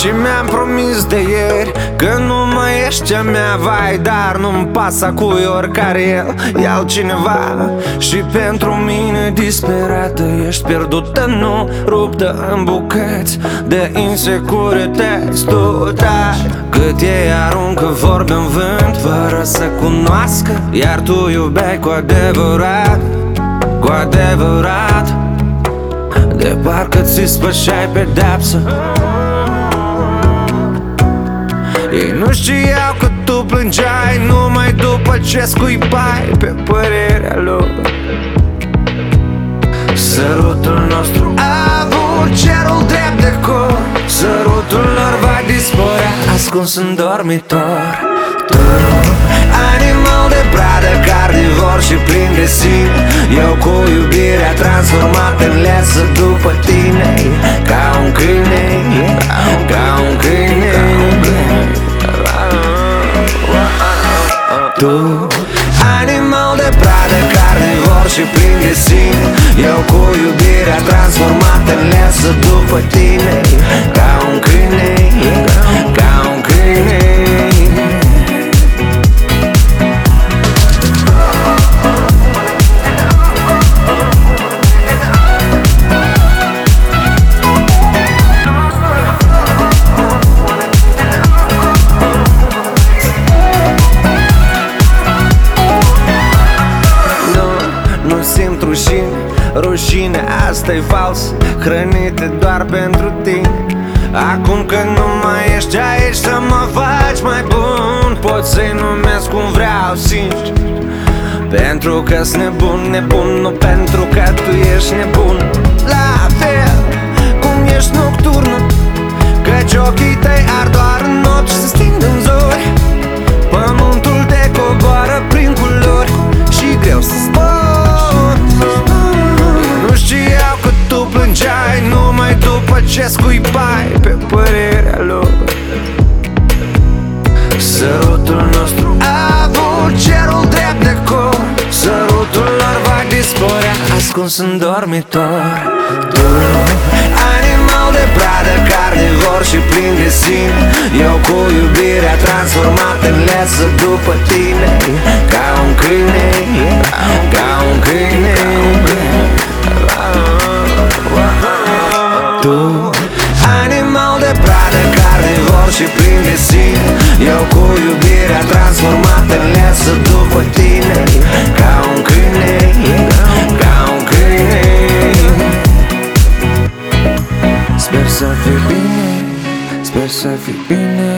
Și mi-am promis de ieri Că nu mai ești a mea Vai, dar nu-mi pasă cu oricare el E altcineva. Și pentru mine disperată Ești pierdută, nu ruptă în bucăți De insecurități. Tu dai cât ei aruncă vorbe în vânt Fără să cunoască Iar tu iubeai cu adevărat Cu adevărat. De parcă ți spășai pedepsă ei nu știau că tu plângeai Numai după ce scuipai Pe părerea lor. Sărutul nostru a avut cerul drept de cor. Sărutul lor va dispărea Ascuns în dormitor. Tu, animal de pradă Carnivor și plin de sine Eu cu iubirea transformat în lesă după tine. Ca un câine Ca un câine Tu. Animal de pradă, carnivor și plin de sine. Eu cu iubirea transformată în lesă după tine Ca un câine, Rușine, asta e fals Hrănite doar pentru tine. Acum că nu mai ești aici Să mă faci mai bun. Pot să-i numesc cum vreau, sincer. Pentru că-s nebun, nebun Nu pentru că tu ești nebun. La fel cum ești nocturnă Căci ochii tăi ar doar în nopți ce scuipai Pe părerea lor. Sărutul nostru a avut cerul drept de cor. Sărutul lor va dispărea Ascuns în dormitor. Tu, animal de pradă Carnivor și plin de sine Eu cu iubirea transformat în lesă după tine. Ca un câine Ca un iubirea transformat în lesă după tine. Ca un câine Ca un câine. Sper să fii bine Sper să fii bine.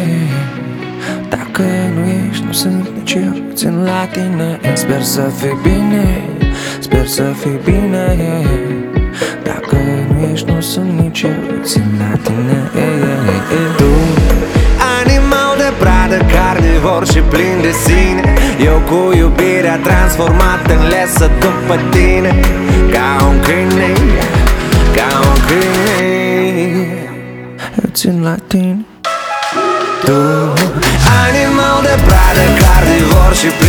Dacă nu ești, nu sunt nici eu Țin la tine. Sper să fii bine Sper să fii bine. Dacă nu ești, nu sunt nici eu Țin la tine. Tu Animal de pradă, carnivor și plin de sine. Eu cu iubirea transformat în lesă după tine. Ca un câine, ca un câine. Eu țin la tine. Tu Animal de pradă, carnivor și plin